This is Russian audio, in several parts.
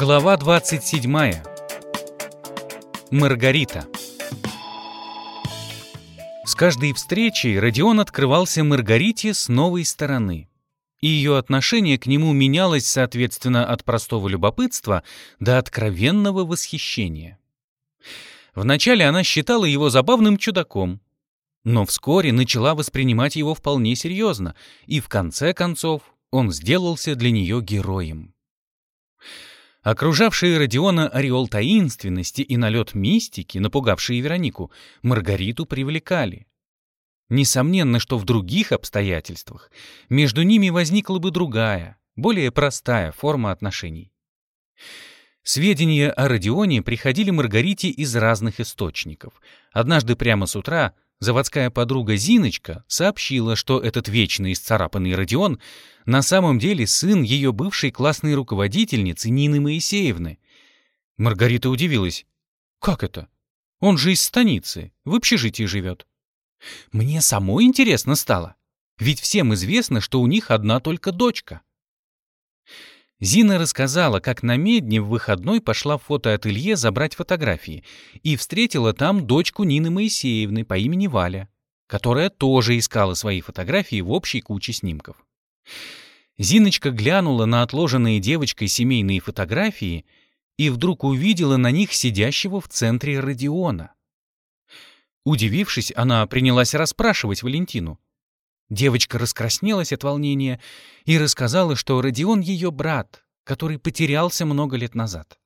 Глава 27. Маргарита. С каждой встречей Родион открывался Маргарите с новой стороны. И ее отношение к нему менялось, соответственно, от простого любопытства до откровенного восхищения. Вначале она считала его забавным чудаком, но вскоре начала воспринимать его вполне серьезно, и в конце концов он сделался для нее героем. Окружавший Родиона ореол таинственности и налет мистики, напугавшие Веронику, Маргариту привлекали. Несомненно, что в других обстоятельствах между ними возникла бы другая, более простая форма отношений. Сведения о Родионе приходили Маргарите из разных источников. Однажды прямо с утра заводская подруга Зиночка сообщила, что этот вечно исцарапанный Родион на самом деле сын ее бывшей классной руководительницы Нины Моисеевны. Маргарита удивилась. «Как это? Он же из станицы, в общежитии живет». Мне самой интересно стало, ведь всем известно, что у них одна только дочка. Зина рассказала, как на Медне в выходной пошла в фотоателье забрать фотографии и встретила там дочку Нины Моисеевны по имени Валя, которая тоже искала свои фотографии в общей куче снимков. Зиночка глянула на отложенные девочкой семейные фотографии и вдруг увидела на них сидящего в центре Родиона. Удивившись, она принялась расспрашивать Валентину. Девочка раскраснелась от волнения и рассказала, что Родион ее брат, который потерялся много лет назад.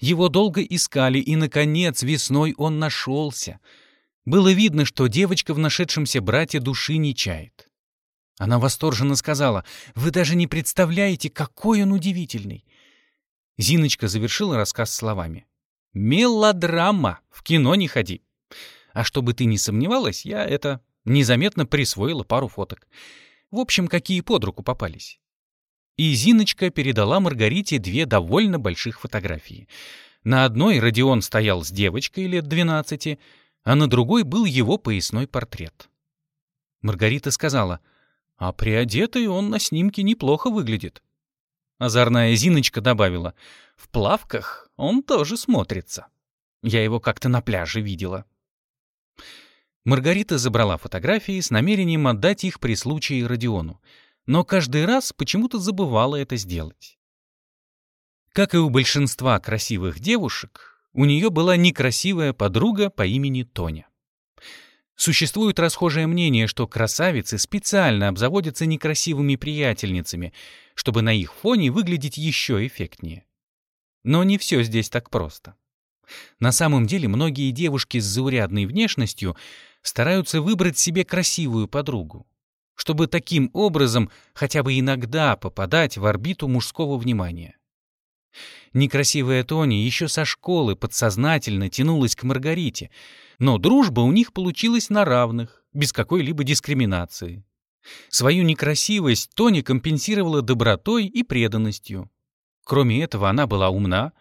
Его долго искали, и, наконец, весной он нашелся. Было видно, что девочка в нашедшемся брате души не чает. Она восторженно сказала, «Вы даже не представляете, какой он удивительный!» Зиночка завершила рассказ словами. «Мелодрама! В кино не ходи!» А чтобы ты не сомневалась, я это незаметно присвоила пару фоток. В общем, какие под руку попались. И Зиночка передала Маргарите две довольно больших фотографии. На одной Родион стоял с девочкой лет 12, а на другой был его поясной портрет. Маргарита сказала, «А приодетый он на снимке неплохо выглядит». Озорная Зиночка добавила, «В плавках он тоже смотрится. Я его как-то на пляже видела». Маргарита забрала фотографии с намерением отдать их при случае Родиону, но каждый раз почему-то забывала это сделать. Как и у большинства красивых девушек, у нее была некрасивая подруга по имени Тоня. Существует расхожее мнение, что красавицы специально обзаводятся некрасивыми приятельницами, чтобы на их фоне выглядеть еще эффектнее. Но не все здесь так просто. На самом деле многие девушки с заурядной внешностью стараются выбрать себе красивую подругу, чтобы таким образом хотя бы иногда попадать в орбиту мужского внимания. Некрасивая Тони еще со школы подсознательно тянулась к Маргарите, но дружба у них получилась на равных, без какой-либо дискриминации. Свою некрасивость Тони компенсировала добротой и преданностью. Кроме этого, она была умна,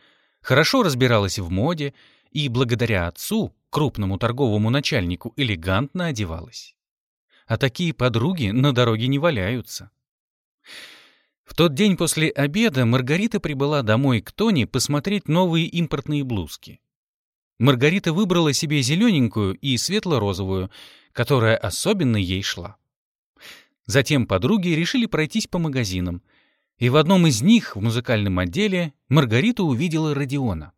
хорошо разбиралась в моде и, благодаря отцу, крупному торговому начальнику, элегантно одевалась. А такие подруги на дороге не валяются. В тот день после обеда Маргарита прибыла домой к Тони посмотреть новые импортные блузки. Маргарита выбрала себе зелененькую и светло-розовую, которая особенно ей шла. Затем подруги решили пройтись по магазинам, и в одном из них, в музыкальном отделе, Маргарита увидела Родиона.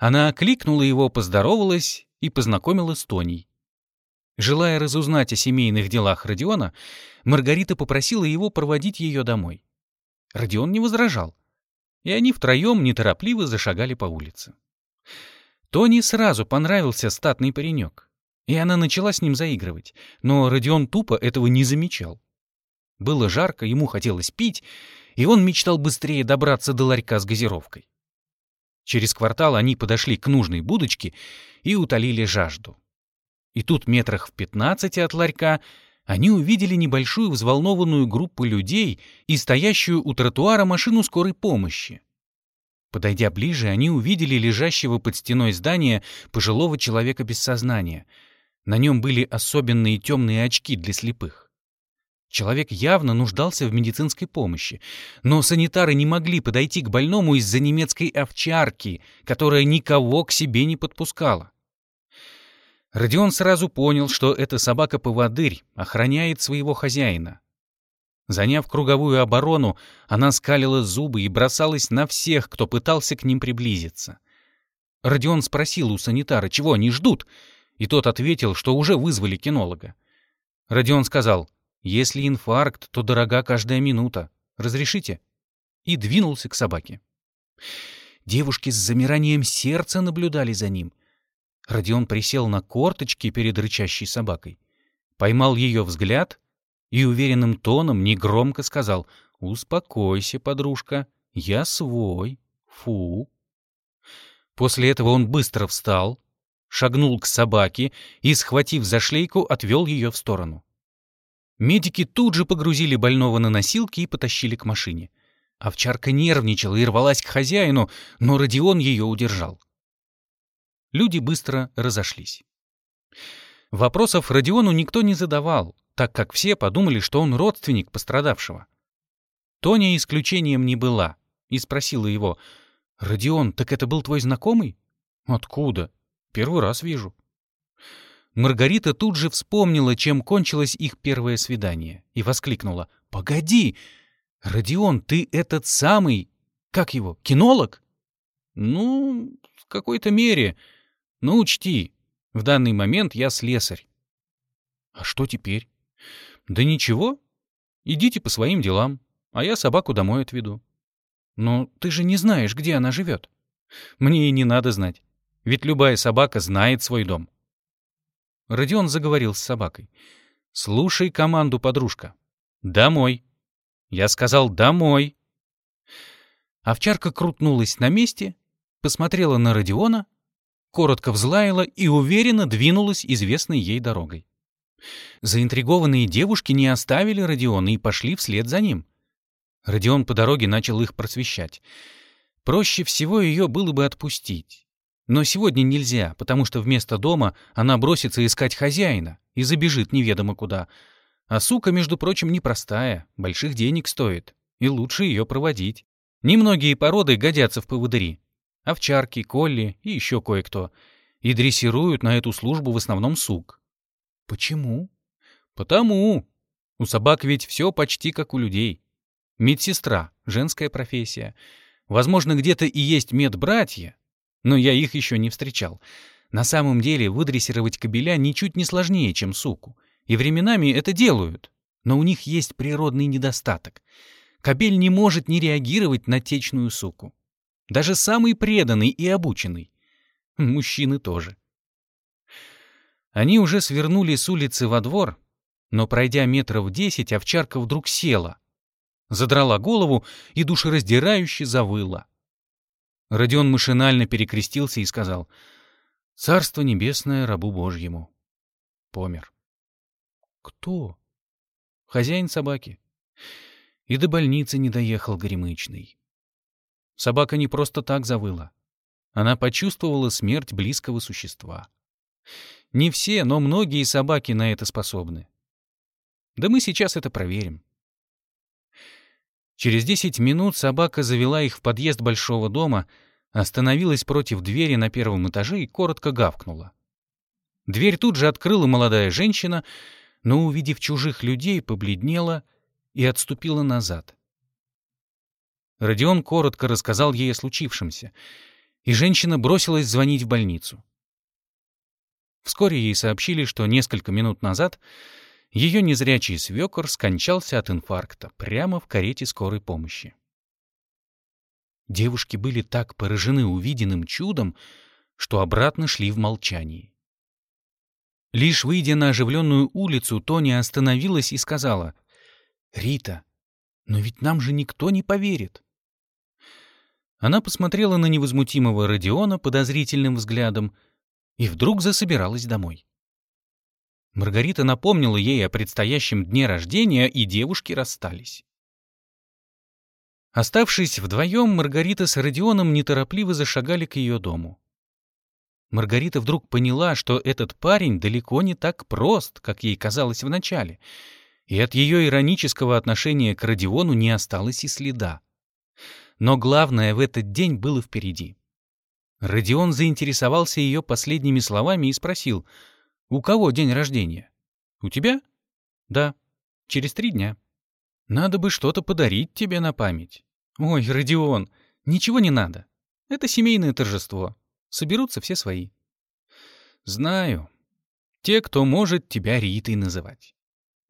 Она окликнула его, поздоровалась и познакомила с Тоней. Желая разузнать о семейных делах Родиона, Маргарита попросила его проводить ее домой. Родион не возражал, и они втроем неторопливо зашагали по улице. Тони сразу понравился статный паренек, и она начала с ним заигрывать, но Родион тупо этого не замечал. Было жарко, ему хотелось пить, и он мечтал быстрее добраться до ларька с газировкой. Через квартал они подошли к нужной будочке и утолили жажду. И тут метрах в пятнадцати от ларька они увидели небольшую взволнованную группу людей и стоящую у тротуара машину скорой помощи. Подойдя ближе, они увидели лежащего под стеной здания пожилого человека без сознания. На нем были особенные темные очки для слепых. Человек явно нуждался в медицинской помощи, но санитары не могли подойти к больному из-за немецкой овчарки, которая никого к себе не подпускала. Родион сразу понял, что эта собака-поводырь охраняет своего хозяина. Заняв круговую оборону, она скалила зубы и бросалась на всех, кто пытался к ним приблизиться. Родион спросил у санитара, чего они ждут, и тот ответил, что уже вызвали кинолога. Родион сказал, если инфаркт, то дорога каждая минута. Разрешите? И двинулся к собаке. Девушки с замиранием сердца наблюдали за ним. Родион присел на корточки перед рычащей собакой, поймал ее взгляд и уверенным тоном негромко сказал «Успокойся, подружка, я свой, фу». После этого он быстро встал, шагнул к собаке и, схватив за шлейку, отвел ее в сторону. Медики тут же погрузили больного на носилки и потащили к машине. Овчарка нервничала и рвалась к хозяину, но Родион ее удержал. Люди быстро разошлись. Вопросов Родиону никто не задавал, так как все подумали, что он родственник пострадавшего. Тоня исключением не была и спросила его, «Родион, так это был твой знакомый?» «Откуда? Первый раз вижу». Маргарита тут же вспомнила, чем кончилось их первое свидание, и воскликнула, «Погоди! Родион, ты этот самый... Как его, кинолог?» «Ну, в какой-то мере. Но учти, в данный момент я слесарь». «А что теперь?» «Да ничего. Идите по своим делам, а я собаку домой отведу». «Но ты же не знаешь, где она живет». «Мне и не надо знать. Ведь любая собака знает свой дом». Родион заговорил с собакой. «Слушай команду, подружка. Домой». Я сказал «домой». Овчарка крутнулась на месте, посмотрела на Родиона, коротко взлаяла и уверенно двинулась известной ей дорогой. Заинтригованные девушки не оставили Родиона и пошли вслед за ним. Родион по дороге начал их просвещать. Проще всего ее было бы отпустить. Но сегодня нельзя, потому что вместо дома она бросится искать хозяина и забежит неведомо куда. А сука, между прочим, непростая, больших денег стоит, и лучше ее проводить. Немногие породы годятся в поводыри. Овчарки, колли и еще кое-кто. И дрессируют на эту службу в основном сук. Почему? Потому. У собак ведь все почти как у людей. Медсестра — женская профессия. Возможно, где-то и есть медбратья, но я их еще не встречал. На самом деле выдрессировать кобеля ничуть не сложнее, чем суку. И временами это делают. Но у них есть природный недостаток. Кобель не может не реагировать на течную суку. Даже самый преданный и обученный. Мужчины тоже. Они уже свернули с улицы во двор, но, пройдя метров десять, овчарка вдруг села, задрала голову и душераздирающе завыла. Родион машинально перекрестился и сказал «Царство небесное рабу Божьему». Помер. Кто? Хозяин собаки. И до больницы не доехал горемычный. Собака не просто так завыла. Она почувствовала смерть близкого существа. Не все, но многие собаки на это способны. Да мы сейчас это проверим. Через 10 минут собака завела их в подъезд большого дома, остановилась против двери на первом этаже и коротко гавкнула. Дверь тут же открыла молодая женщина, но, увидев чужих людей, побледнела и отступила назад. Родион коротко рассказал ей о случившемся, и женщина бросилась звонить в больницу. Вскоре ей сообщили, что несколько минут назад ее незрячий свекор скончался от инфаркта прямо в карете скорой помощи. Девушки были так поражены увиденным чудом, что обратно шли в молчании. Лишь выйдя на оживленную улицу, Тоня остановилась и сказала, «Рита, но ведь нам же никто не поверит». Она посмотрела на невозмутимого Родиона подозрительным взглядом и вдруг засобиралась домой. Маргарита напомнила ей о предстоящем дне рождения, и девушки расстались. Оставшись вдвоем, Маргарита с Родионом неторопливо зашагали к ее дому. Маргарита вдруг поняла, что этот парень далеко не так прост, как ей казалось вначале, И от ее иронического отношения к Родиону не осталось и следа. Но главное в этот день было впереди. Родион заинтересовался ее последними словами и спросил, «У кого день рождения? У тебя?» «Да, через три дня». «Надо бы что-то подарить тебе на память». «Ой, Родион, ничего не надо. Это семейное торжество. Соберутся все свои». «Знаю. Те, кто может тебя Ритой называть».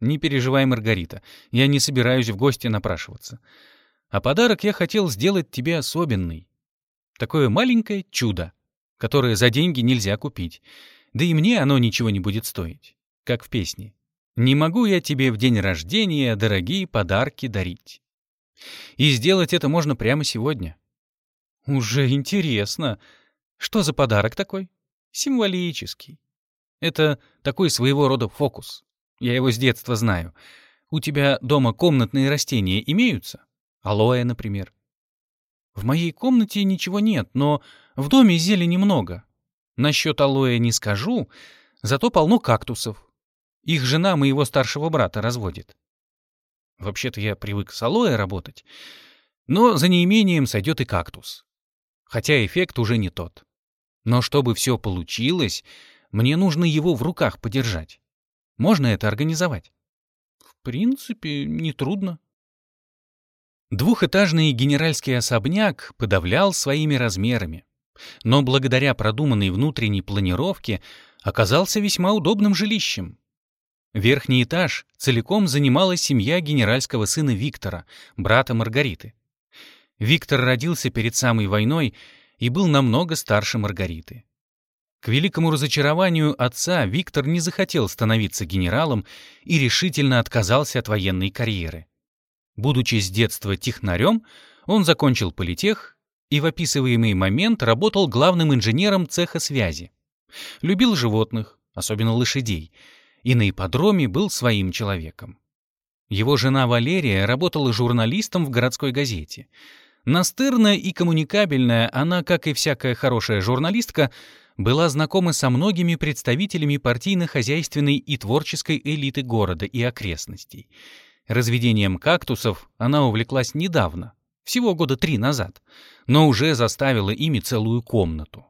«Не переживай, Маргарита, я не собираюсь в гости напрашиваться. А подарок я хотел сделать тебе особенный. Такое маленькое чудо, которое за деньги нельзя купить. Да и мне оно ничего не будет стоить, как в песне. «Не могу я тебе в день рождения дорогие подарки дарить». И сделать это можно прямо сегодня. Уже интересно. Что за подарок такой? Символический. Это такой своего рода фокус. Я его с детства знаю. У тебя дома комнатные растения имеются? Алоэ, например. В моей комнате ничего нет, но в доме зелени много. Насчет алоэ не скажу, зато полно кактусов. Их жена моего старшего брата разводит. Вообще-то я привык с алоэ работать, но за неимением сойдет и кактус. Хотя эффект уже не тот. Но чтобы все получилось, мне нужно его в руках подержать. Можно это организовать? В принципе, нетрудно. Двухэтажный генеральский особняк подавлял своими размерами, но благодаря продуманной внутренней планировке оказался весьма удобным жилищем. Верхний этаж целиком занимала семья генеральского сына Виктора, брата Маргариты. Виктор родился перед самой войной и был намного старше Маргариты. К великому разочарованию отца Виктор не захотел становиться генералом и решительно отказался от военной карьеры. Будучи с детства технарем, он закончил политех и в описываемый момент работал главным инженером цеха связи. Любил животных, особенно лошадей, и на ипподроме был своим человеком. Его жена Валерия работала журналистом в городской газете. Настырная и коммуникабельная, она, как и всякая хорошая журналистка, была знакома со многими представителями партийно-хозяйственной и творческой элиты города и окрестностей — Разведением кактусов она увлеклась недавно, всего года три назад, но уже заставила ими целую комнату.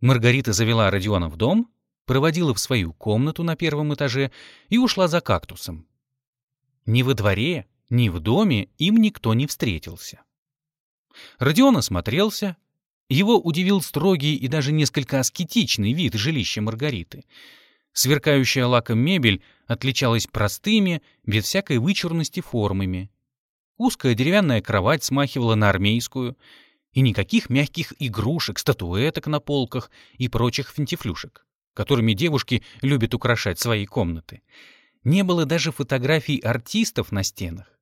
Маргарита завела Родиона в дом, проводила в свою комнату на первом этаже и ушла за кактусом. Ни во дворе, ни в доме им никто не встретился. Родион осмотрелся. Его удивил строгий и даже несколько аскетичный вид жилища Маргариты — Сверкающая лаком мебель отличалась простыми, без всякой вычурности формами. Узкая деревянная кровать смахивала на армейскую, и никаких мягких игрушек, статуэток на полках и прочих финтифлюшек, которыми девушки любят украшать свои комнаты. Не было даже фотографий артистов на стенах.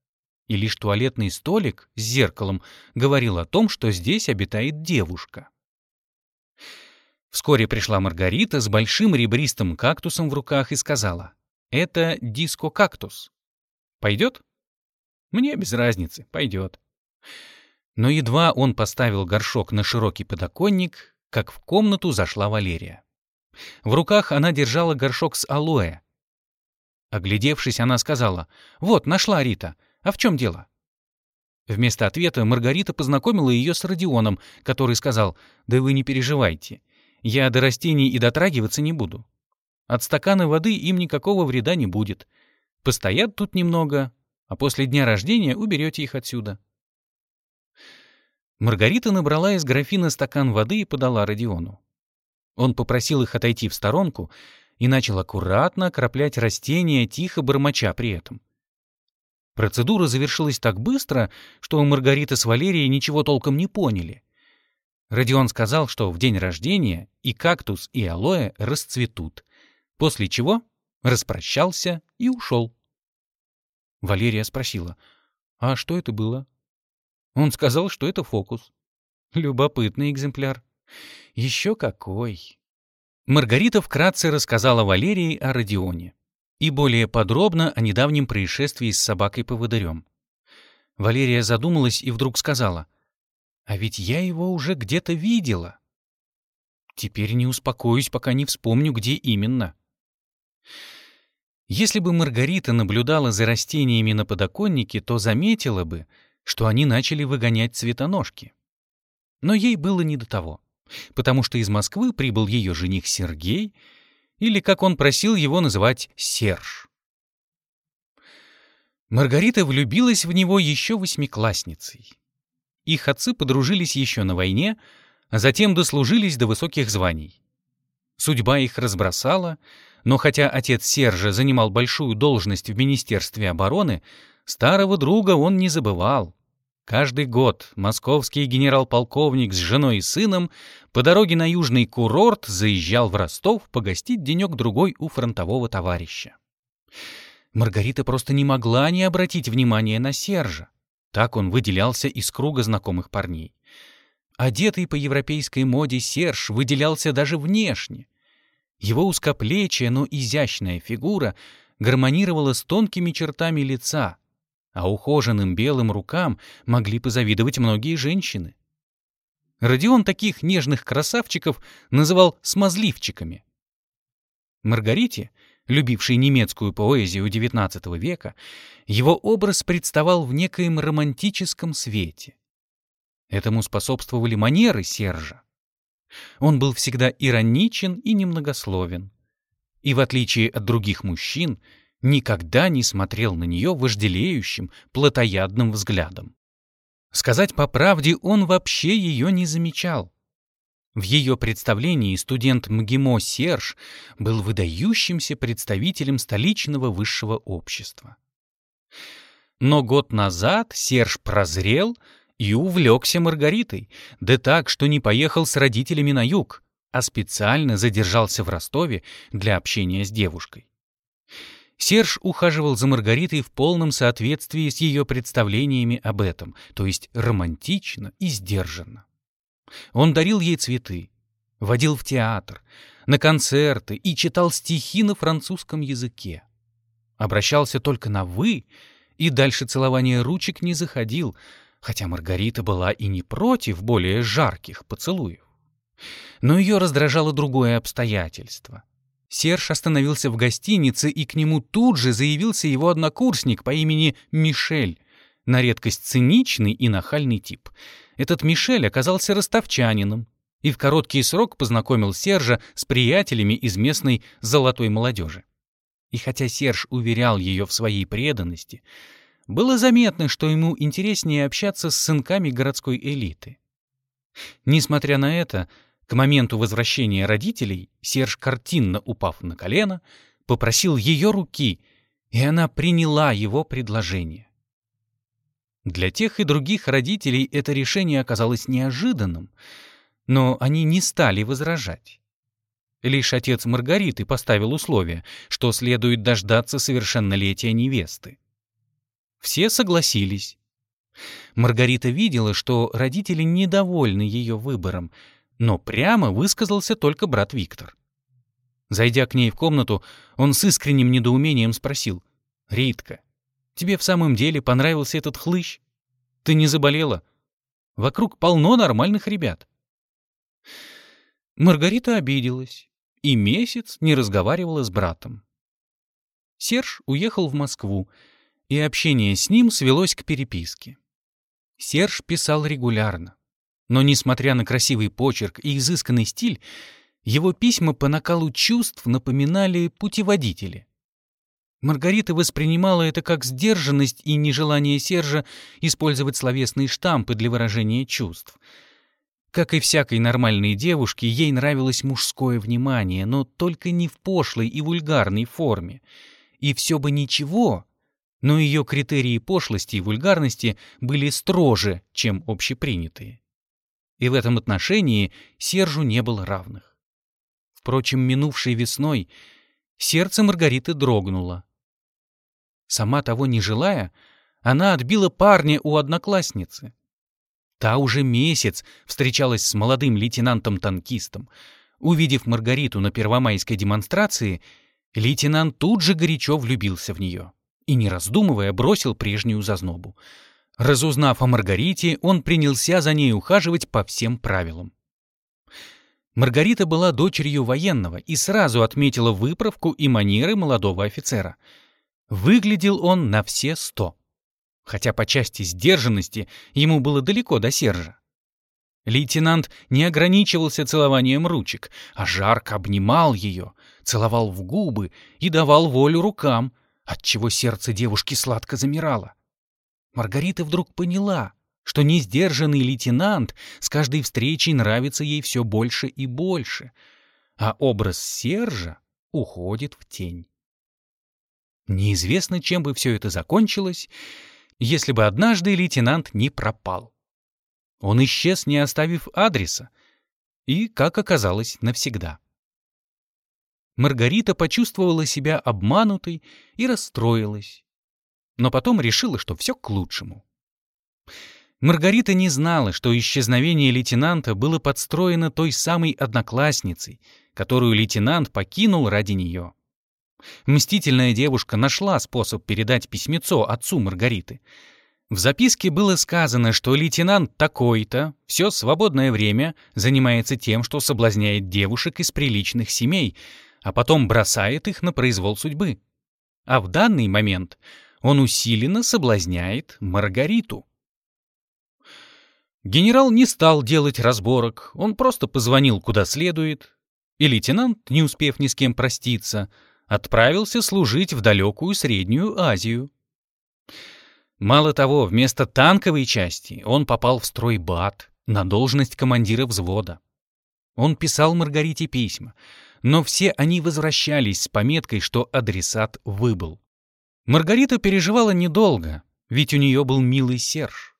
И лишь туалетный столик с зеркалом говорил о том, что здесь обитает девушка. Вскоре пришла Маргарита с большим ребристым кактусом в руках и сказала, «Это диско-кактус. Пойдет?» «Мне без разницы, пойдет». Но едва он поставил горшок на широкий подоконник, как в комнату зашла Валерия. В руках она держала горшок с алоэ. Оглядевшись, она сказала, «Вот, нашла Рита. А в чем дело?» Вместо ответа Маргарита познакомила ее с Родионом, который сказал, «Да вы не переживайте. Я до растений и дотрагиваться не буду. От стакана воды им никакого вреда не будет. Постоят тут немного, а после дня рождения уберете их отсюда. Маргарита набрала из графина стакан воды и подала Родиону. Он попросил их отойти в сторонку и начал аккуратно окроплять растения, тихо бормоча при этом. Процедура завершилась так быстро, что Маргарита с Валерией ничего толком не поняли. Родион сказал, что в день рождения и кактус, и алоэ расцветут, после чего распрощался и ушел. Валерия спросила, а что это было? Он сказал, что это фокус. Любопытный экземпляр. Еще какой. Маргарита вкратце рассказала Валерии о Родионе и более подробно о недавнем происшествии с собакой-поводырем. Валерия задумалась и вдруг сказала — а ведь я его уже где-то видела. Теперь не успокоюсь, пока не вспомню, где именно. Если бы Маргарита наблюдала за растениями на подоконнике, то заметила бы, что они начали выгонять цветоножки. Но ей было не до того, потому что из Москвы прибыл ее жених Сергей, или, как он просил его называть, Серж. Маргарита влюбилась в него еще восьмиклассницей. Их отцы подружились еще на войне, а затем дослужились до высоких званий. Судьба их разбросала, но хотя отец Сержа занимал большую должность в Министерстве обороны, старого друга он не забывал. Каждый год московский генерал-полковник с женой и сыном по дороге на южный курорт заезжал в Ростов погостить денек-другой у фронтового товарища. Маргарита просто не могла не обратить внимания на Сержа. Так он выделялся из круга знакомых парней. Одетый по европейской моде Серж выделялся даже внешне. Его узкоплечья, но изящная фигура гармонировала с тонкими чертами лица, а ухоженным белым рукам могли позавидовать многие женщины. Родион таких нежных красавчиков называл смазливчиками. Маргарите, любившей немецкую поэзию XIX века, его образ представал в некоем романтическом свете. Этому способствовали манеры Сержа. Он был всегда ироничен и немногословен. И в отличие от других мужчин, никогда не смотрел на нее вожделеющим, плотоядным взглядом. Сказать по правде, он вообще ее не замечал. В ее представлении студент МГИМО Серж был выдающимся представителем столичного высшего общества. Но год назад Серж прозрел и увлекся Маргаритой, да так, что не поехал с родителями на юг, а специально задержался в Ростове для общения с девушкой. Серж ухаживал за Маргаритой в полном соответствии с ее представлениями об этом, то есть романтично и сдержанно. Он дарил ей цветы, водил в театр, на концерты и читал стихи на французском языке. Обращался только на «вы» и дальше целования ручек не заходил, хотя Маргарита была и не против более жарких поцелуев. Но ее раздражало другое обстоятельство. Серж остановился в гостинице, и к нему тут же заявился его однокурсник по имени Мишель, на редкость циничный и нахальный тип. Этот Мишель оказался ростовчанином и в короткий срок познакомил Сержа с приятелями из местной золотой молодежи. И хотя Серж уверял ее в своей преданности, было заметно, что ему интереснее общаться с сынками городской элиты. Несмотря на это, к моменту возвращения родителей Серж, картинно упав на колено, попросил ее руки, и она приняла его предложение. Для тех и других родителей это решение оказалось неожиданным, но они не стали возражать. Лишь отец Маргариты поставил условие, что следует дождаться совершеннолетия невесты. Все согласились. Маргарита видела, что родители недовольны ее выбором, но прямо высказался только брат Виктор. Зайдя к ней в комнату, он с искренним недоумением спросил. «Ритка, тебе в самом деле понравился этот хлыщ? Ты не заболела? Вокруг полно нормальных ребят». Маргарита обиделась и месяц не разговаривала с братом. Серж уехал в Москву, и общение с ним свелось к переписке. Серж писал регулярно. Но, несмотря на красивый почерк и изысканный стиль, его письма по накалу чувств напоминали путеводители. Маргарита воспринимала это как сдержанность и нежелание Сержа использовать словесные штампы для выражения чувств. Как и всякой нормальной девушке, ей нравилось мужское внимание, но только не в пошлой и вульгарной форме. И все бы ничего, но ее критерии пошлости и вульгарности были строже, чем общепринятые и в этом отношении Сержу не было равных. Впрочем, минувшей весной сердце Маргариты дрогнуло. Сама того не желая, она отбила парня у одноклассницы. Та уже месяц встречалась с молодым лейтенантом-танкистом. Увидев Маргариту на первомайской демонстрации, лейтенант тут же горячо влюбился в нее и, не раздумывая, бросил прежнюю зазнобу — Разузнав о Маргарите, он принялся за ней ухаживать по всем правилам. Маргарита была дочерью военного и сразу отметила выправку и манеры молодого офицера. Выглядел он на все сто. Хотя по части сдержанности ему было далеко до Сержа. Лейтенант не ограничивался целованием ручек, а жарко обнимал ее, целовал в губы и давал волю рукам, отчего сердце девушки сладко замирало. Маргарита вдруг поняла, что несдержанный лейтенант с каждой встречей нравится ей все больше и больше, а образ Сержа уходит в тень. Неизвестно, чем бы все это закончилось, если бы однажды лейтенант не пропал. Он исчез, не оставив адреса, и, как оказалось, навсегда. Маргарита почувствовала себя обманутой и расстроилась, но потом решила, что все к лучшему. Маргарита не знала, что исчезновение лейтенанта было подстроено той самой одноклассницей, которую лейтенант покинул ради нее. Мстительная девушка нашла способ передать письмецо отцу Маргариты. В записке было сказано, что лейтенант такой-то все свободное время занимается тем, что соблазняет девушек из приличных семей, а потом бросает их на произвол судьбы. А в данный момент он усиленно соблазняет Маргариту. Генерал не стал делать разборок, он просто позвонил куда следует, и лейтенант, не успев ни с кем проститься, отправился служить в далекую Среднюю Азию. Мало того, вместо танковой части он попал в строй БАТ на должность командира взвода. Он писал Маргарите письма, но все они возвращались с пометкой, что адресат выбыл. Маргарита переживала недолго, ведь у нее был милый Серж.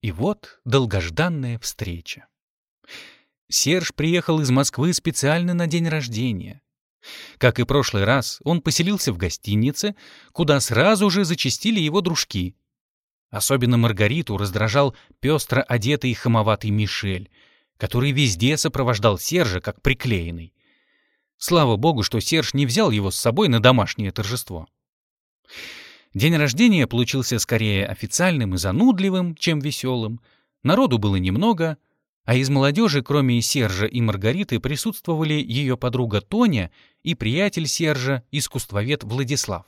И вот долгожданная встреча. Серж приехал из Москвы специально на день рождения. Как и прошлый раз, он поселился в гостинице, куда сразу же зачастили его дружки. Особенно Маргариту раздражал пестро одетый хамоватый Мишель, который везде сопровождал Сержа как приклеенный. Слава богу, что Серж не взял его с собой на домашнее торжество. День рождения получился скорее официальным и занудливым, чем веселым. Народу было немного, а из молодежи, кроме Сержа и Маргариты, присутствовали ее подруга Тоня и приятель Сержа, искусствовед Владислав.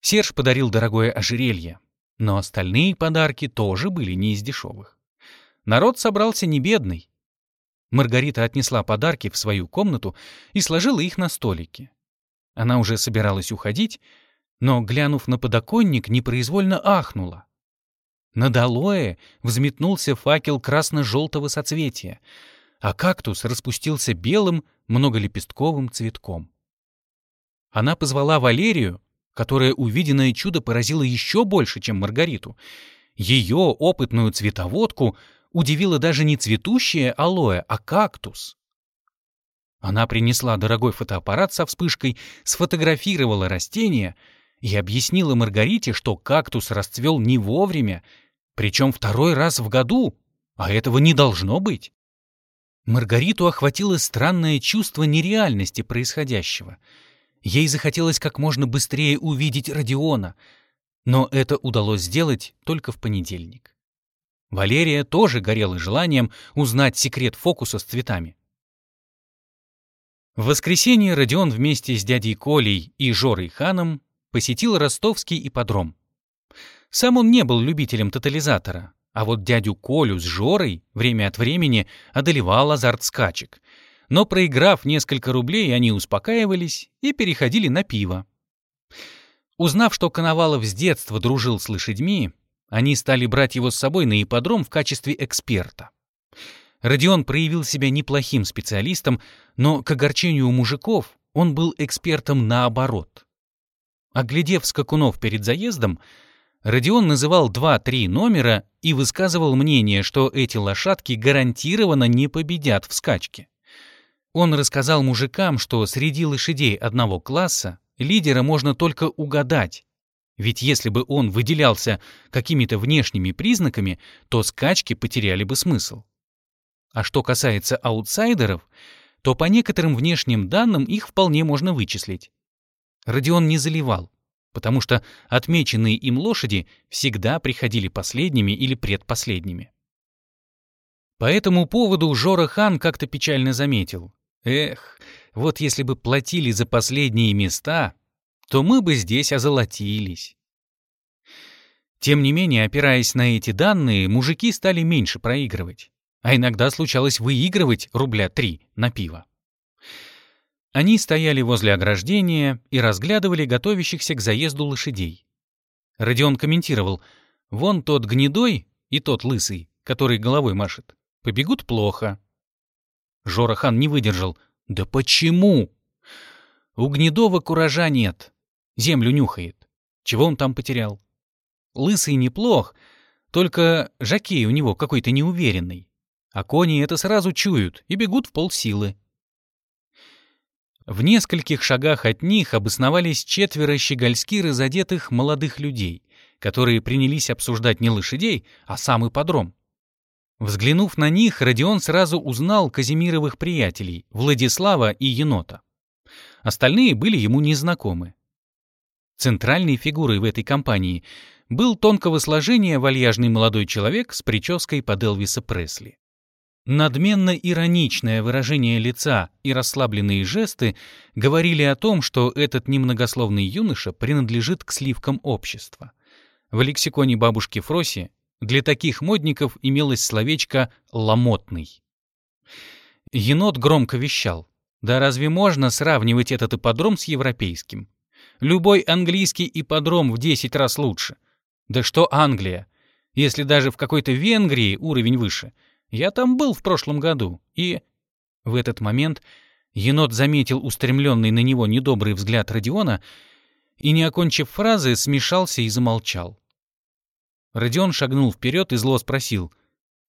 Серж подарил дорогое ожерелье, но остальные подарки тоже были не из дешевых. Народ собрался не бедный. Маргарита отнесла подарки в свою комнату и сложила их на столике. Она уже собиралась уходить, но, глянув на подоконник, непроизвольно ахнула. Над алоэ взметнулся факел красно-желтого соцветия, а кактус распустился белым многолепестковым цветком. Она позвала Валерию, которая увиденное чудо поразило еще больше, чем Маргариту. Ее опытную цветоводку удивило даже не цветущее алоэ, а кактус. Она принесла дорогой фотоаппарат со вспышкой, сфотографировала растение — и объяснила Маргарите, что кактус расцвел не вовремя, причем второй раз в году, а этого не должно быть. Маргариту охватило странное чувство нереальности происходящего. Ей захотелось как можно быстрее увидеть Родиона, но это удалось сделать только в понедельник. Валерия тоже горела желанием узнать секрет фокуса с цветами. В воскресенье Родион вместе с дядей Колей и Жорой Ханом посетил ростовский ипподром. Сам он не был любителем тотализатора, а вот дядю Колю с Жорой время от времени одолевал азарт скачек. Но проиграв несколько рублей, они успокаивались и переходили на пиво. Узнав, что Коновалов с детства дружил с лошадьми, они стали брать его с собой на ипподром в качестве эксперта. Родион проявил себя неплохим специалистом, но к огорчению мужиков он был экспертом наоборот. Оглядев скакунов перед заездом, Родион называл два-три номера и высказывал мнение, что эти лошадки гарантированно не победят в скачке. Он рассказал мужикам, что среди лошадей одного класса лидера можно только угадать, ведь если бы он выделялся какими-то внешними признаками, то скачки потеряли бы смысл. А что касается аутсайдеров, то по некоторым внешним данным их вполне можно вычислить. Родион не заливал, потому что отмеченные им лошади всегда приходили последними или предпоследними. По этому поводу Жора Хан как-то печально заметил. Эх, вот если бы платили за последние места, то мы бы здесь озолотились. Тем не менее, опираясь на эти данные, мужики стали меньше проигрывать, а иногда случалось выигрывать рубля три на пиво. Они стояли возле ограждения и разглядывали готовящихся к заезду лошадей. Родион комментировал, вон тот гнедой и тот лысый, который головой машет, побегут плохо. Жора-хан не выдержал. Да почему? У гнедого куража нет. Землю нюхает. Чего он там потерял? Лысый неплох, только жакей у него какой-то неуверенный. А кони это сразу чуют и бегут в полсилы. В нескольких шагах от них обосновались четверо щегольски разодетых молодых людей, которые принялись обсуждать не лошадей, а сам ипподром. Взглянув на них, Родион сразу узнал Казимировых приятелей, Владислава и Енота. Остальные были ему незнакомы. Центральной фигурой в этой компании был тонкого сложения вальяжный молодой человек с прической под Элвиса Пресли. Надменно-ироничное выражение лица и расслабленные жесты говорили о том, что этот немногословный юноша принадлежит к сливкам общества. В лексиконе бабушки Фроси для таких модников имелось словечко «ломотный». Енот громко вещал. Да разве можно сравнивать этот ипподром с европейским? Любой английский ипподром в 10 раз лучше. Да что Англия? Если даже в какой-то Венгрии уровень выше. Я там был в прошлом году, и... В этот момент енот заметил устремленный на него недобрый взгляд Родиона и, не окончив фразы, смешался и замолчал. Родион шагнул вперед и зло спросил.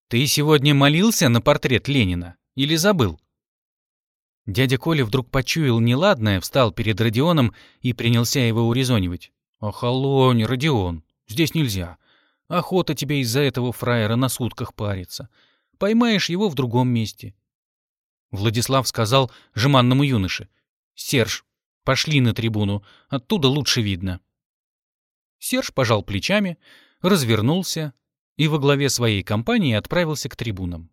«Ты сегодня молился на портрет Ленина? Или забыл?» Дядя Коля вдруг почуял неладное, встал перед Родионом и принялся его урезонивать. «Охолонь, Родион, здесь нельзя. Охота тебе из-за этого фраера на сутках париться. Поймаешь его в другом месте». Владислав сказал жеманному юноше. «Серж, пошли на трибуну, оттуда лучше видно». Серж пожал плечами, развернулся и во главе своей компании отправился к трибунам.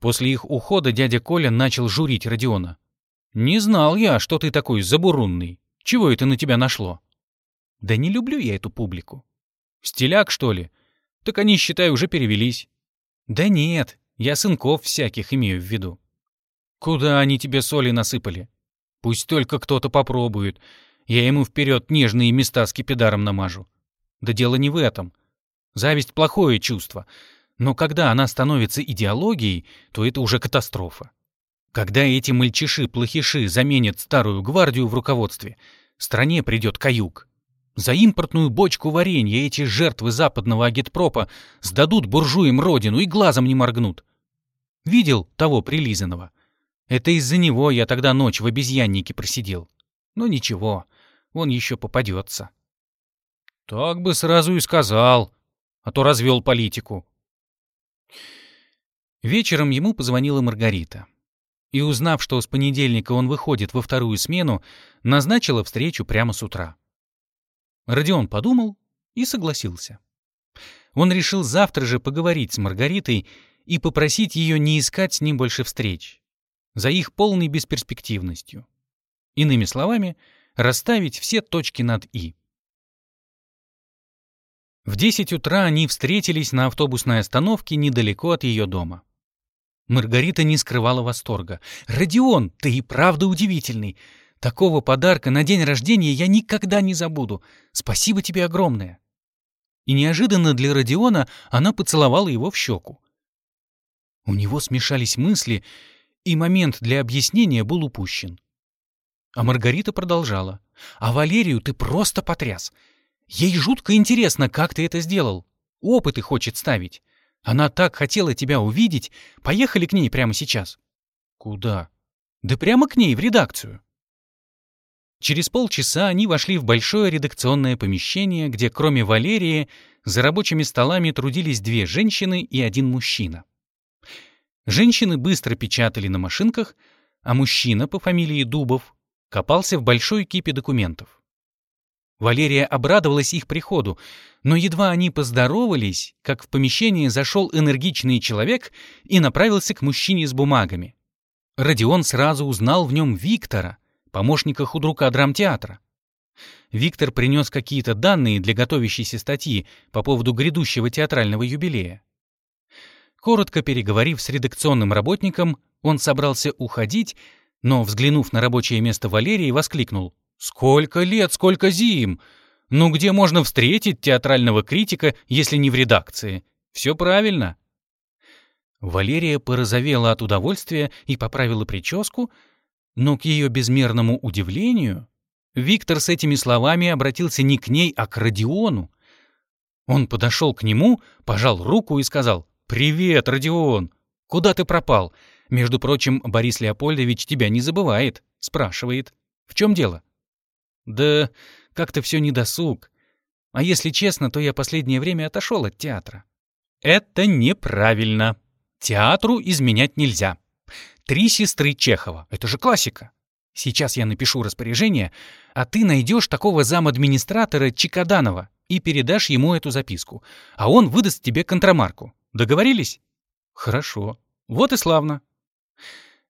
После их ухода дядя Коля начал журить Родиона. «Не знал я, что ты такой забурунный. Чего это на тебя нашло?» «Да не люблю я эту публику». «Стиляк, что ли? Так они, считай, уже перевелись». «Да нет, я сынков всяких имею в виду». «Куда они тебе соли насыпали? Пусть только кто-то попробует. Я ему вперед нежные места с кипидаром намажу. Да дело не в этом. Зависть — плохое чувство. Но когда она становится идеологией, то это уже катастрофа. Когда эти мальчиши-плохиши заменят старую гвардию в руководстве, стране придет каюк. За импортную бочку варенья эти жертвы западного агитпропа сдадут буржуям родину и глазом не моргнут. Видел того прилизанного? Это из-за него я тогда ночь в обезьяннике просидел. Но ничего, он еще попадется. Так бы сразу и сказал, а то развел политику. Вечером ему позвонила Маргарита. И узнав, что с понедельника он выходит во вторую смену, назначила встречу прямо с утра. Родион подумал и согласился. Он решил завтра же поговорить с Маргаритой и попросить ее не искать с ним больше встреч, за их полной бесперспективностью. Иными словами, расставить все точки над «и». В 10 утра они встретились на автобусной остановке недалеко от ее дома. Маргарита не скрывала восторга. «Родион, ты и правда удивительный! Такого подарка на день рождения я никогда не забуду. Спасибо тебе огромное!» И неожиданно для Родиона она поцеловала его в щеку. У него смешались мысли, и момент для объяснения был упущен. А Маргарита продолжала. «А Валерию ты просто потряс. Ей жутко интересно, как ты это сделал. Опыты хочет ставить. Она так хотела тебя увидеть. Поехали к ней прямо сейчас. Куда? Да прямо к ней, в редакцию. Через полчаса они вошли в большое редакционное помещение, где кроме Валерии за рабочими столами трудились две женщины и один мужчина. Женщины быстро печатали на машинках, а мужчина по фамилии Дубов копался в большой кипе документов. Валерия обрадовалась их приходу, но едва они поздоровались, как в помещение зашел энергичный человек и направился к мужчине с бумагами. Родион сразу узнал в нем Виктора, помощника худрука драмтеатра. Виктор принес какие-то данные для готовящейся статьи по поводу грядущего театрального юбилея. Коротко переговорив с редакционным работником, он собрался уходить, но, взглянув на рабочее место Валерии, воскликнул «Сколько лет, сколько зим! Ну где можно встретить театрального критика, если не в редакции? Все правильно!» Валерия порозовела от удовольствия и поправила прическу, но к ее безмерному удивлению Виктор с этими словами обратился не к ней, а к Родиону. Он подошел к нему, пожал руку и сказал «Привет, Родион! Куда ты пропал? Между прочим, Борис Леопольдович тебя не забывает. Спрашивает. В чем дело? Да как-то все недосуг. А если честно, то я последнее время отошел от театра. Это неправильно. Театру изменять нельзя. Три сестры Чехова. Это же классика. Сейчас я напишу распоряжение, а ты найдешь такого замадминистратора Чикаданова и передашь ему эту записку, а он выдаст тебе контрамарку. Договорились? Хорошо. Вот и славно.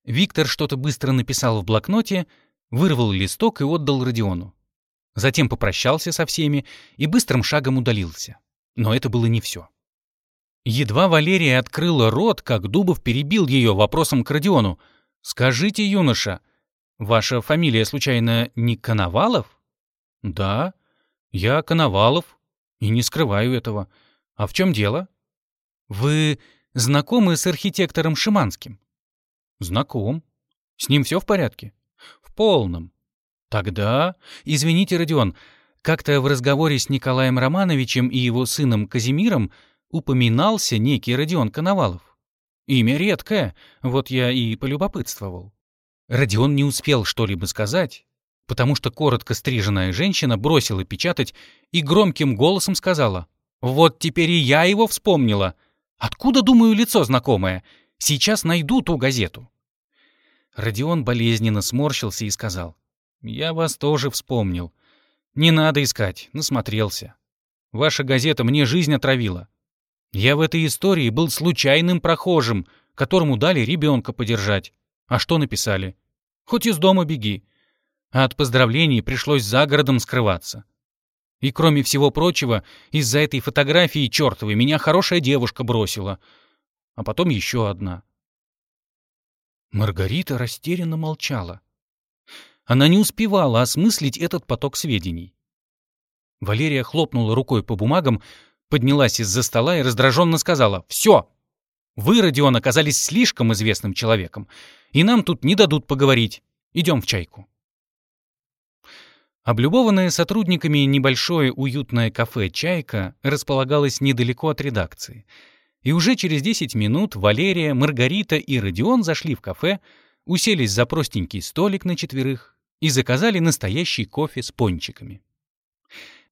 Виктор что-то быстро написал в блокноте, вырвал листок и отдал Родиону. Затем попрощался со всеми и быстрым шагом удалился. Но это было не все. Едва Валерия открыла рот, как Дубов перебил ее вопросом к Родиону. «Скажите, юноша, ваша фамилия, случайно, не Коновалов?» «Да, я Коновалов, и не скрываю этого. А в чем дело?» «Вы знакомы с архитектором Шиманским?» Знаком. С ним все в порядке? Полном. Тогда, извините, Родион, как-то в разговоре с Николаем Романовичем и его сыном Казимиром упоминался некий Родион Коновалов. Имя редкое, вот я и полюбопытствовал. Родион не успел что-либо сказать, потому что коротко стриженная женщина бросила печатать и громким голосом сказала «Вот теперь и я его вспомнила. Откуда, думаю, лицо знакомое? Сейчас найду ту газету». Родион болезненно сморщился и сказал. «Я вас тоже вспомнил. Не надо искать, насмотрелся. Ваша газета мне жизнь отравила. Я в этой истории был случайным прохожим, которому дали ребенка подержать. А что написали? Хоть из дома беги. А от поздравлений пришлось за городом скрываться. И кроме всего прочего, из-за этой фотографии чертовой меня хорошая девушка бросила — а потом еще одна. Маргарита растерянно молчала. Она не успевала осмыслить этот поток сведений. Валерия хлопнула рукой по бумагам, поднялась из-за стола и раздраженно сказала «Все! Вы, Родион, оказались слишком известным человеком, и нам тут не дадут поговорить. Идем в чайку». Облюбованное сотрудниками небольшое уютное кафе «Чайка» располагалось недалеко от редакции — и уже через 10 минут Валерия, Маргарита и Родион зашли в кафе, уселись за простенький столик на четверых и заказали настоящий кофе с пончиками.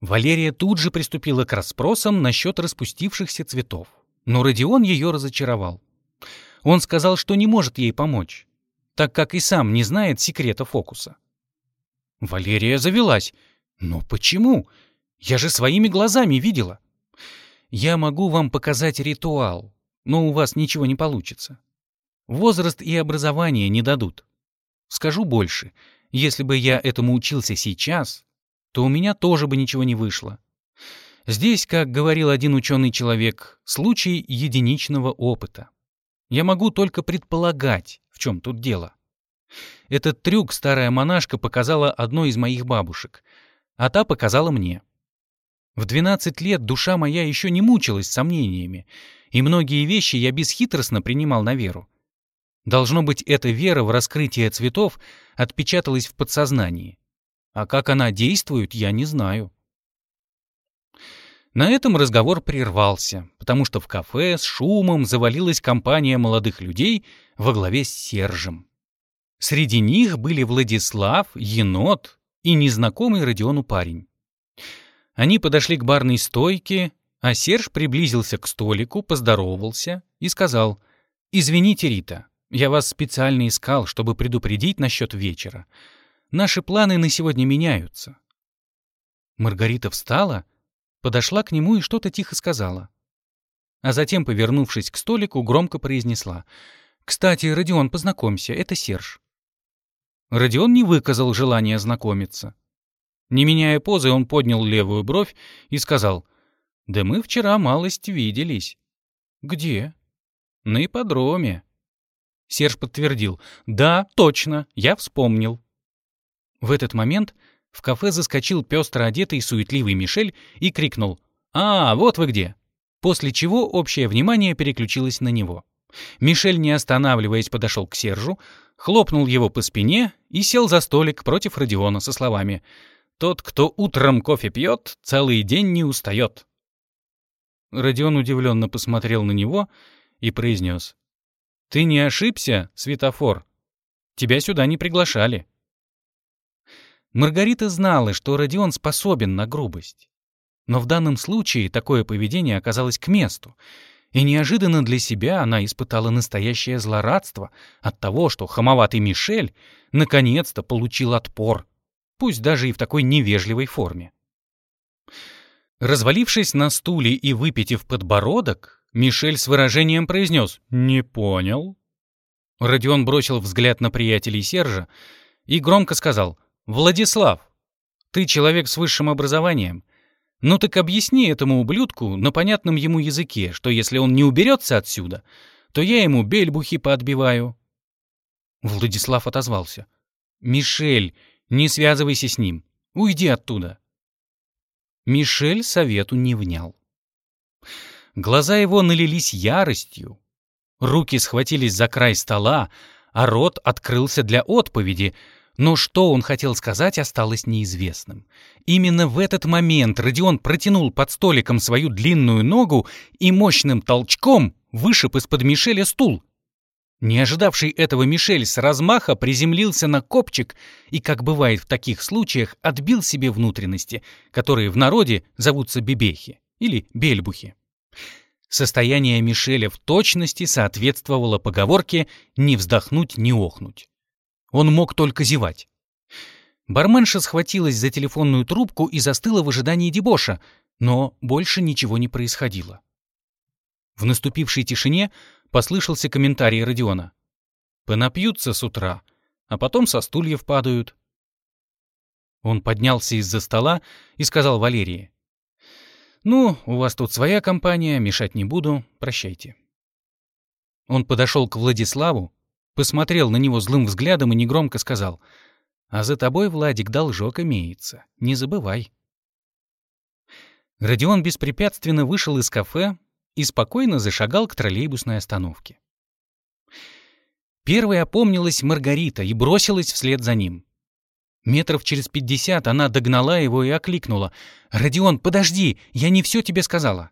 Валерия тут же приступила к расспросам насчет распустившихся цветов, но Родион ее разочаровал. Он сказал, что не может ей помочь, так как и сам не знает секрета фокуса. Валерия завелась. «Но почему? Я же своими глазами видела. Я могу вам показать ритуал, но у вас ничего не получится. Возраст и образование не дадут. Скажу больше, если бы я этому учился сейчас, то у меня тоже бы ничего не вышло. Здесь, как говорил один ученый человек, случай единичного опыта. Я могу только предполагать, в чем тут дело. Этот трюк старая монашка показала одной из моих бабушек, а та показала мне. В 12 лет душа моя еще не мучилась сомнениями, и многие вещи я бесхитростно принимал на веру. Должно быть, эта вера в раскрытие цветов отпечаталась в подсознании. А как она действует, я не знаю. На этом разговор прервался, потому что в кафе с шумом завалилась компания молодых людей во главе с Сержем. Среди них были Владислав, Енот и незнакомый Родиону парень. Они подошли к барной стойке, а Серж приблизился к столику, поздоровался и сказал, «Извините, Рита, я вас специально искал, чтобы предупредить насчет вечера. Наши планы на сегодня меняются». Маргарита встала, подошла к нему и что-то тихо сказала. А затем, повернувшись к столику, громко произнесла. «Кстати, Родион, познакомься, это Серж». Родион не выказал желания знакомиться. Не меняя позы, он поднял левую бровь и сказал. «Да мы вчера малость виделись». «Где?» «На ипподроме». Серж подтвердил. «Да, точно, я вспомнил». В этот момент в кафе заскочил пестро одетый суетливый Мишель и крикнул «А, вот вы где!» После чего общее внимание переключилось на него. Мишель, не останавливаясь, подошел к Сержу, хлопнул его по спине и сел за столик против Родиона со словами «Тот, кто утром кофе пьет, целый день не устает». Родион удивленно посмотрел на него и произнес «Ты не ошибся, светофор? Тебя сюда не приглашали». Маргарита знала, что Родион способен на грубость. Но в данном случае такое поведение оказалось к месту, и неожиданно для себя она испытала настоящее злорадство от того, что хамоватый Мишель наконец-то получил отпор, пусть даже и в такой невежливой форме. Развалившись на стуле и выпитив подбородок, Мишель с выражением произнес «Не понял». Родион бросил взгляд на приятелей Сержа и громко сказал «Владислав, ты человек с высшим образованием. Ну так объясни этому ублюдку на понятном ему языке, что если он не уберется отсюда, то я ему бельбухи поотбиваю». Владислав отозвался. «Мишель, не связывайся с ним. Уйди оттуда». Мишель совету не внял. Глаза его налились яростью. Руки схватились за край стола, а рот открылся для отповеди — но что он хотел сказать, осталось неизвестным. Именно в этот момент Родион протянул под столиком свою длинную ногу и мощным толчком вышиб из-под Мишеля стул. Не ожидавший этого Мишель с размаха приземлился на копчик и, как бывает в таких случаях, отбил себе внутренности, которые в народе зовутся бебехи или бельбухи. Состояние Мишеля в точности соответствовало поговорке «не вздохнуть, не охнуть». Он мог только зевать. Барменша схватилась за телефонную трубку и застыла в ожидании дебоша, но больше ничего не происходило. В наступившей тишине послышался комментарий Родиона. «Понапьются с утра, а потом со стульев падают». Он поднялся из-за стола и сказал Валерии. «Ну, у вас тут своя компания, мешать не буду, прощайте». Он подошел к Владиславу, посмотрел на него злым взглядом и негромко сказал, «А за тобой, Владик, должок имеется. Не забывай». Родион беспрепятственно вышел из кафе и спокойно зашагал к троллейбусной остановке. Первой опомнилась Маргарита и бросилась вслед за ним. Метров через пятьдесят она догнала его и окликнула. «Родион, подожди, я не все тебе сказала».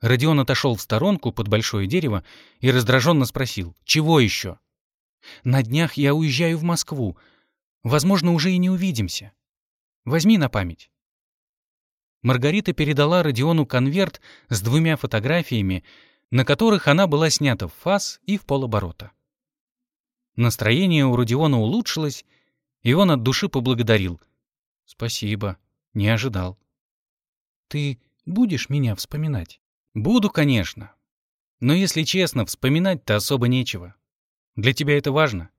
Родион отошел в сторонку под большое дерево и раздраженно спросил, «Чего еще?» «На днях я уезжаю в Москву. Возможно, уже и не увидимся. Возьми на память». Маргарита передала Родиону конверт с двумя фотографиями, на которых она была снята в фас и в полоборота. Настроение у Родиона улучшилось, и он от души поблагодарил. «Спасибо, не ожидал». «Ты будешь меня вспоминать?» Буду, конечно. Но если честно, вспоминать-то особо нечего. Для тебя это важно?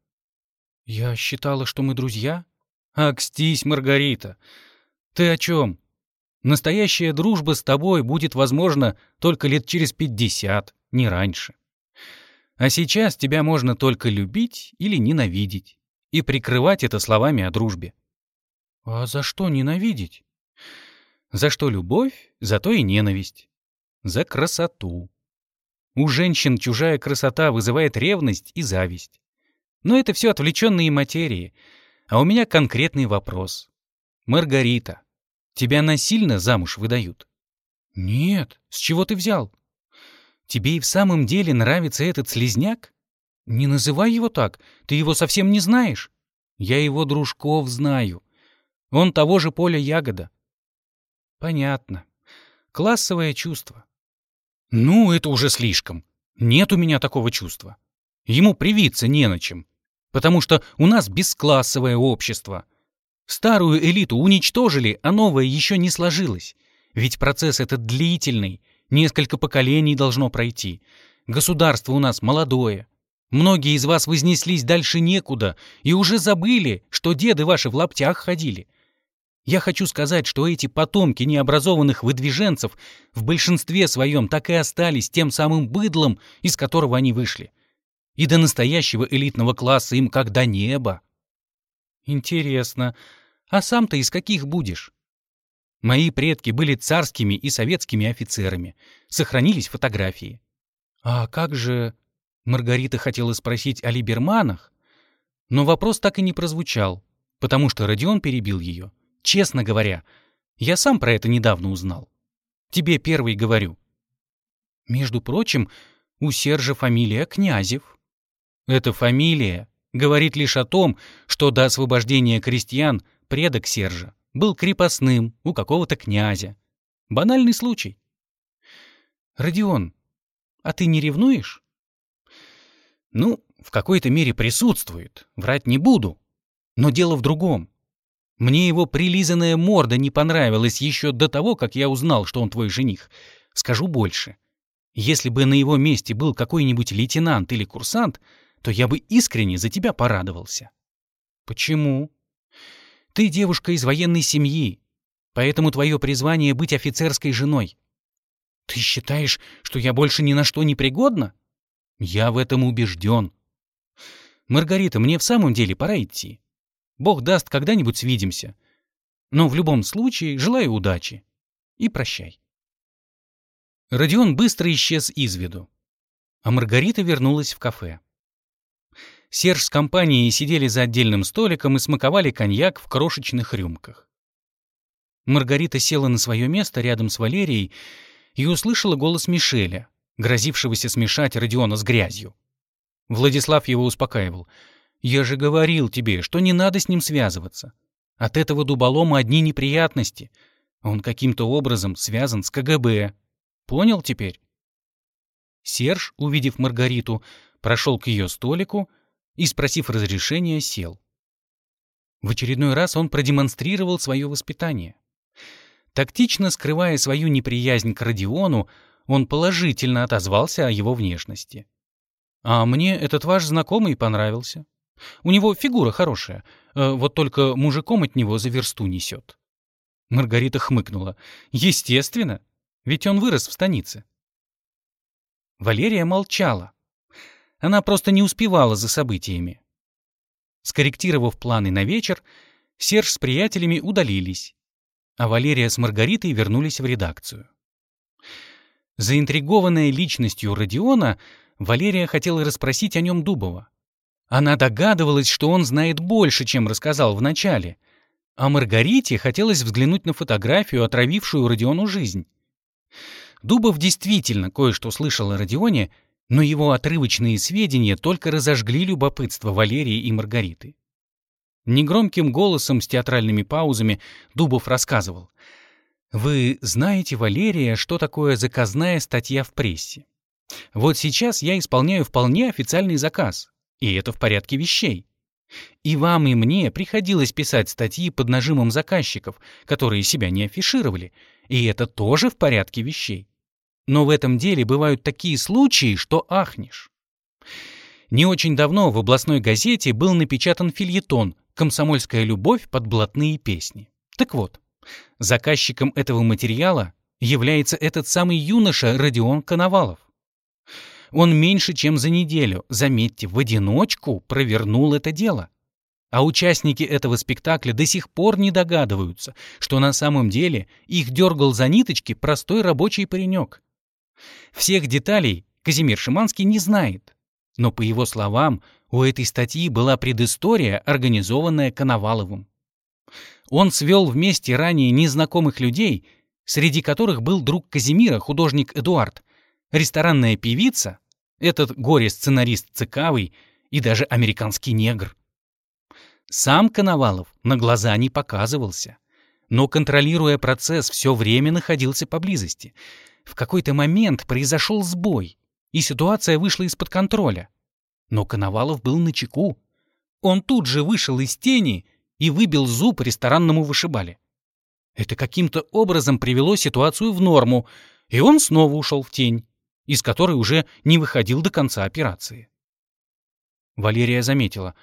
Я считала, что мы друзья. Акстись, Маргарита. Ты о чем? Настоящая дружба с тобой будет возможна только лет через пятьдесят, не раньше. А сейчас тебя можно только любить или ненавидеть и прикрывать это словами о дружбе. А за что ненавидеть? За что любовь, за то и ненависть за красоту. У женщин чужая красота вызывает ревность и зависть. Но это все отвлеченные материи. А у меня конкретный вопрос. Маргарита, тебя насильно замуж выдают? Нет, с чего ты взял? Тебе и в самом деле нравится этот слезняк? Не называй его так, ты его совсем не знаешь. Я его дружков знаю. Он того же поля ягода. Понятно. Классовое чувство. Ну, это уже слишком. Нет у меня такого чувства. Ему привиться не на чем. Потому что у нас бесклассовое общество. Старую элиту уничтожили, а новая еще не сложилась. Ведь процесс этот длительный, несколько поколений должно пройти. Государство у нас молодое. Многие из вас вознеслись дальше некуда и уже забыли, что деды ваши в лаптях ходили. Я хочу сказать, что эти потомки необразованных выдвиженцев в большинстве своем так и остались тем самым быдлом, из которого они вышли. И до настоящего элитного класса им как до неба. Интересно, а сам-то из каких будешь? Мои предки были царскими и советскими офицерами. Сохранились фотографии. А как же... Маргарита хотела спросить о либерманах, но вопрос так и не прозвучал, потому что Родион перебил ее. Честно говоря, я сам про это недавно узнал. Тебе первый говорю. Между прочим, у Сержа фамилия Князев. Эта фамилия говорит лишь о том, что до освобождения крестьян предок Сержа был крепостным у какого-то князя. Банальный случай. Родион, а ты не ревнуешь? Ну, в какой-то мере присутствует, врать не буду. Но дело в другом. Мне его прилизанная морда не понравилась еще до того, как я узнал, что он твой жених. Скажу больше. Если бы на его месте был какой-нибудь лейтенант или курсант, то я бы искренне за тебя порадовался. Почему? Ты девушка из военной семьи, поэтому твое призвание — быть офицерской женой. Ты считаешь, что я больше ни на что не пригодна? Я в этом убежден. Маргарита, мне в самом деле пора идти. Бог даст, когда-нибудь свидимся. Но в любом случае желаю удачи. И прощай. Родион быстро исчез из виду. А Маргарита вернулась в кафе. Серж с компанией сидели за отдельным столиком и смаковали коньяк в крошечных рюмках. Маргарита села на свое место рядом с Валерией и услышала голос Мишеля, грозившегося смешать Родиона с грязью. Владислав его успокаивал. «Я же говорил тебе, что не надо с ним связываться. От этого дуболома одни неприятности. Он каким-то образом связан с КГБ. Понял теперь?» Серж, увидев Маргариту, прошел к ее столику и, спросив разрешения, сел. В очередной раз он продемонстрировал свое воспитание. Тактично скрывая свою неприязнь к Родиону, он положительно отозвался о его внешности. «А мне этот ваш знакомый понравился. У него фигура хорошая, э, вот только мужиком от него за версту несет». Маргарита хмыкнула. «Естественно, ведь он вырос в станице». Валерия молчала. Она просто не успевала за событиями. Скорректировав планы на вечер, Серж с приятелями удалились, а Валерия с Маргаритой вернулись в редакцию. Заинтригованная личностью Родиона, Валерия хотела расспросить о нем Дубова. Она догадывалась, что он знает больше, чем рассказал вначале. А Маргарите хотелось взглянуть на фотографию, отравившую Родиону жизнь. Дубов действительно кое-что слышал о Родионе, но его отрывочные сведения только разожгли любопытство Валерии и Маргариты. Негромким голосом с театральными паузами Дубов рассказывал. Вы знаете, Валерия, что такое заказная статья в прессе? Вот сейчас я исполняю вполне официальный заказ, и это в порядке вещей. И вам, и мне приходилось писать статьи под нажимом заказчиков, которые себя не афишировали, и это тоже в порядке вещей. Но в этом деле бывают такие случаи, что ахнешь. Не очень давно в областной газете был напечатан фильетон «Комсомольская любовь под блатные песни». Так вот, Заказчиком этого материала является этот самый юноша Родион Коновалов. Он меньше чем за неделю, заметьте, в одиночку провернул это дело. А участники этого спектакля до сих пор не догадываются, что на самом деле их дергал за ниточки простой рабочий паренек. Всех деталей Казимир Шиманский не знает, но, по его словам, у этой статьи была предыстория, организованная Коноваловым. Он свел вместе ранее незнакомых людей, среди которых был друг Казимира, художник Эдуард, ресторанная певица, этот горе-сценарист цикавый и даже американский негр. Сам Коновалов на глаза не показывался, но, контролируя процесс, все время находился поблизости. В какой-то момент произошел сбой, и ситуация вышла из-под контроля. Но Коновалов был на чеку. Он тут же вышел из тени и выбил зуб ресторанному вышибале. Это каким-то образом привело ситуацию в норму, и он снова ушел в тень, из которой уже не выходил до конца операции. Валерия заметила.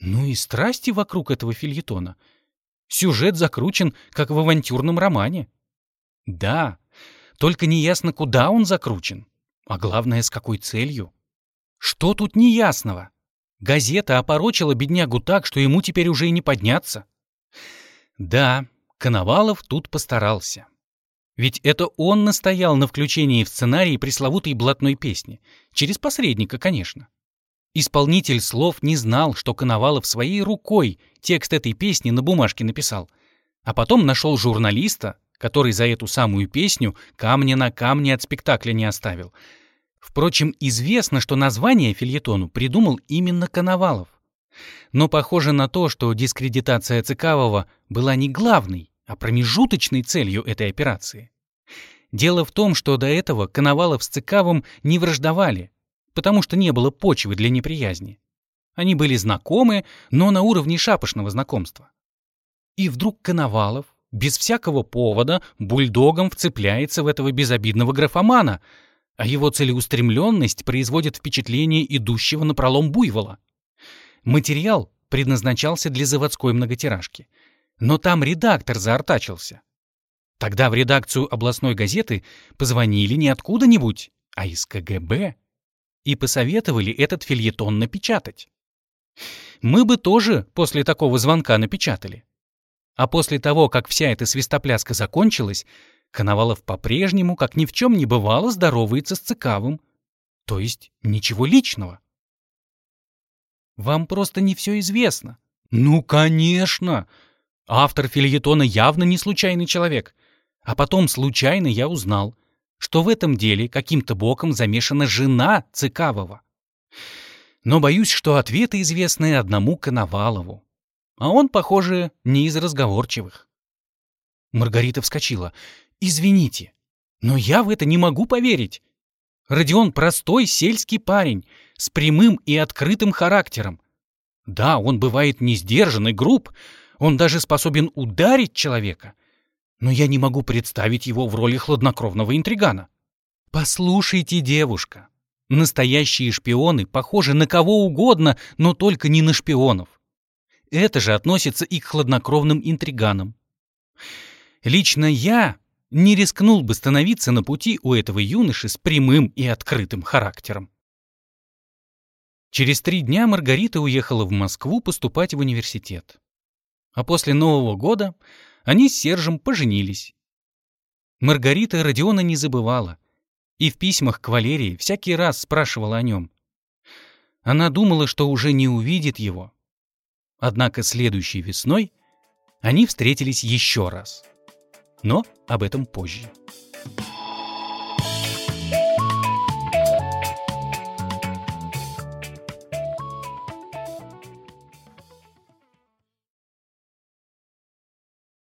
Ну и страсти вокруг этого фильетона. Сюжет закручен, как в авантюрном романе. Да, только неясно, куда он закручен. А главное, с какой целью. Что тут неясного? Газета опорочила беднягу так, что ему теперь уже и не подняться. Да, Коновалов тут постарался. Ведь это он настоял на включении в сценарий пресловутой блатной песни. Через посредника, конечно. Исполнитель слов не знал, что Коновалов своей рукой текст этой песни на бумажке написал, а потом нашел журналиста, который за эту самую песню камня на камне от спектакля не оставил. Впрочем, известно, что название фильетону придумал именно Коновалов. Но похоже на то, что дискредитация Цикавова была не главной, а промежуточной целью этой операции. Дело в том, что до этого Коновалов с Цикавом не враждовали, потому что не было почвы для неприязни. Они были знакомы, но на уровне шапошного знакомства. И вдруг Коновалов, без всякого повода, бульдогом вцепляется в этого безобидного графомана, а его целеустремленность производит впечатление идущего на пролом буйвола. Материал предназначался для заводской многотиражки — но там редактор заортачился. Тогда в редакцию областной газеты позвонили не откуда-нибудь, а из КГБ, и посоветовали этот фильетон напечатать. Мы бы тоже после такого звонка напечатали. А после того, как вся эта свистопляска закончилась, Коновалов по-прежнему, как ни в чем не бывало, здоровается с Цикавым. То есть ничего личного. Вам просто не все известно. Ну, конечно! Автор фильетона явно не случайный человек. А потом случайно я узнал, что в этом деле каким-то боком замешана жена Цикавова. Но боюсь, что ответы известны одному Коновалову. А он, похоже, не из разговорчивых. Маргарита вскочила. «Извините, но я в это не могу поверить. Родион простой сельский парень с прямым и открытым характером. Да, он бывает не сдержан и груб, он даже способен ударить человека. Но я не могу представить его в роли хладнокровного интригана. Послушайте, девушка. Настоящие шпионы похожи на кого угодно, но только не на шпионов. Это же относится и к хладнокровным интриганам. Лично я не рискнул бы становиться на пути у этого юноши с прямым и открытым характером. Через три дня Маргарита уехала в Москву поступать в университет. А после Нового года они с Сержем поженились. Маргарита Родиона не забывала и в письмах к Валерии всякий раз спрашивала о нем. Она думала, что уже не увидит его. Однако следующей весной они встретились еще раз. Но об этом позже.